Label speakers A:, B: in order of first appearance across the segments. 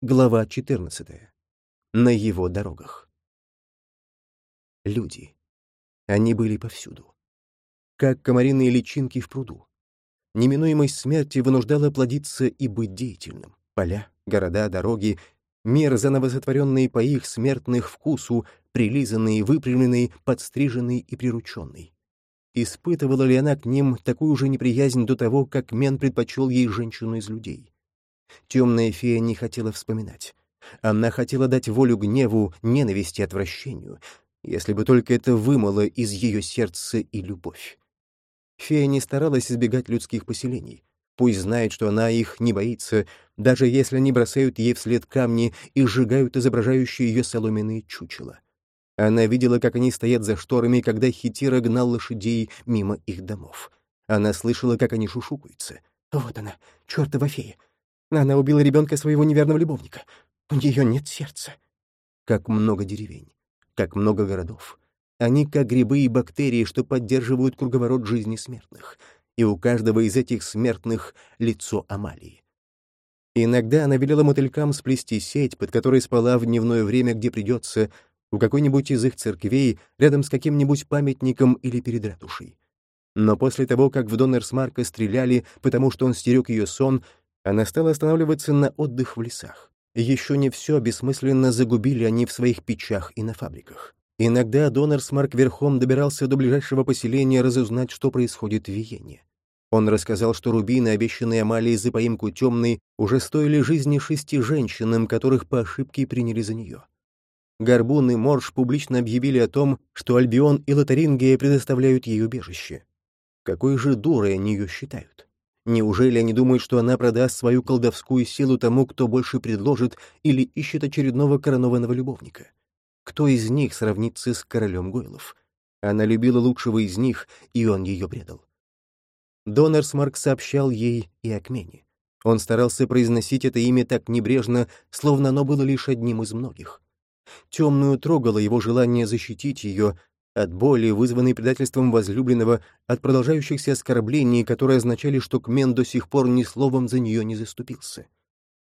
A: Глава 14. На его дорогах. Люди. Они были повсюду. Как комариные личинки в пруду. Неминуемость смерти вынуждала плодиться и быть деятельным. Поля, города, дороги, мир, заново сотворенный по их смертных вкусу, прилизанный, выпрямленный, подстриженный и прирученный. Испытывала ли она к ним такую же неприязнь до того, как Мен предпочел ей женщину из людей? Темная фея не хотела вспоминать. Она хотела дать волю гневу, ненависти, отвращению, если бы только это вымыло из ее сердца и любовь. Фея не старалась избегать людских поселений. Пусть знает, что она их не боится, даже если они бросают ей вслед камни и сжигают изображающие ее соломенные чучела. Она видела, как они стоят за шторами, когда Хитира гнал лошадей мимо их домов. Она слышала, как они шушукаются. «Вот она, чертова фея! Она убила ребенка своего неверного любовника. У нее нет сердца». Как много деревень, как много городов. Они как грибы и бактерии, что поддерживают круговорот жизни смертных. И у каждого из этих смертных лицо Амалии. Иногда она велела мотылькам сплести сеть, под которой спала в дневное время, где придется, у какой-нибудь из их церквей, рядом с каким-нибудь памятником или перед ратушей. Но после того, как в Доннерсмарка стреляли, потому что он стерег ее сон, она стала останавливаться на отдых в лесах. Еще не все бессмысленно загубили они в своих печах и на фабриках. Иногда Доннерсмарк верхом добирался до ближайшего поселения разузнать, что происходит в Виене. Он рассказал, что рубины, обещанные Амалией за поимку темной, уже стоили жизни шести женщинам, которых по ошибке приняли за нее. Горбун и Морж публично объявили о том, что Альбион и Лотарингия предоставляют ей убежище. Какой же дурой они ее считают? Неужели они думают, что она продаст свою колдовскую силу тому, кто больше предложит или ищет очередного коронованного любовника? Кто из них сравнится с королем Гойлов? Она любила лучшего из них, и он ее предал. Донорсмарк сообщал ей и о Кмене. Он старался произносить это имя так небрежно, словно оно было лишь одним из многих. Темную трогало его желание защитить ее от боли, вызванной предательством возлюбленного, от продолжающихся оскорблений, которые означали, что Кмен до сих пор ни словом за нее не заступился.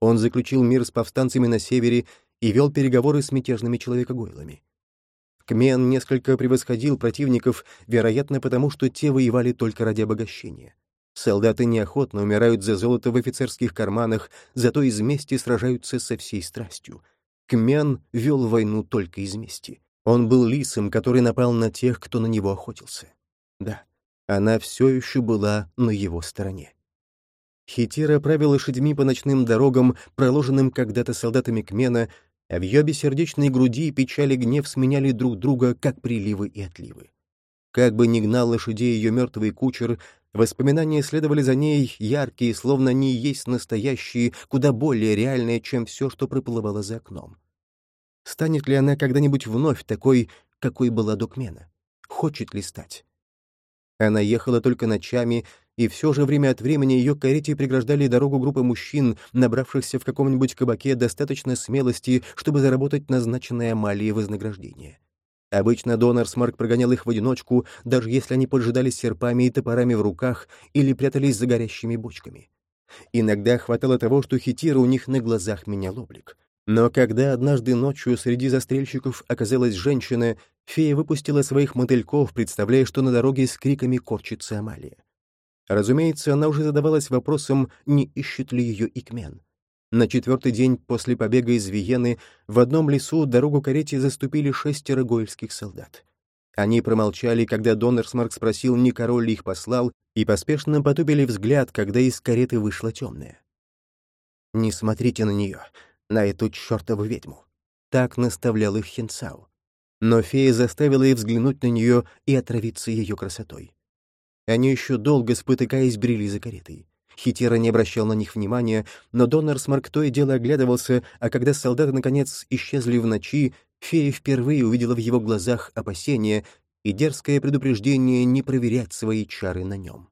A: Он заключил мир с повстанцами на севере и вел переговоры с мятежными человекогойлами. Кмен несколько превосходил противников, вероятно, потому что те воевали только ради обогащения. Солдаты неохотно умирают за золото в офицерских карманах, зато из мести сражаются со всей страстью — Кмен вел войну только из мести. Он был лисом, который напал на тех, кто на него охотился. Да, она все еще была на его стороне. Хитира правила лошадьми по ночным дорогам, проложенным когда-то солдатами Кмена, а в ее бессердечной груди печали и гнев сменяли друг друга, как приливы и отливы. Как бы ни гнал лошадей ее мертвый кучер, Воспоминания следовали за ней, яркие, словно они есть настоящие, куда более реальные, чем все, что проплывало за окном. Станет ли она когда-нибудь вновь такой, какой была до Кмена? Хочет ли стать? Она ехала только ночами, и все же время от времени ее карете преграждали дорогу группы мужчин, набравшихся в каком-нибудь кабаке достаточно смелости, чтобы заработать назначенное Амалии вознаграждение. Обычно донор Смарк прогонял их в одиночку, даже если они поджидались серпами и топорами в руках или прятались за горящими бочками. Иногда хватало того, что хитира у них на глазах менял облик. Но когда однажды ночью среди застрельщиков оказалась женщина, фея выпустила своих мотыльков, представляя, что на дороге с криками корчится Амалия. Разумеется, она уже задавалась вопросом, не ищет ли ее Икмен. На четвертый день после побега из Виены в одном лесу дорогу карете заступили шестеро гойльских солдат. Они промолчали, когда Доннерсмарк спросил, не король ли их послал, и поспешно потупили взгляд, когда из кареты вышла темная. «Не смотрите на нее, на эту чертову ведьму!» Так наставлял их Хинцау. Но фея заставила их взглянуть на нее и отравиться ее красотой. Они еще долго, спотыкаясь, брели за каретой. Хитера не обращал на них внимания, но Доннерсмарк то и дело оглядывался, а когда солдаты, наконец, исчезли в ночи, фея впервые увидела в его глазах опасение и дерзкое предупреждение не проверять свои чары на нем.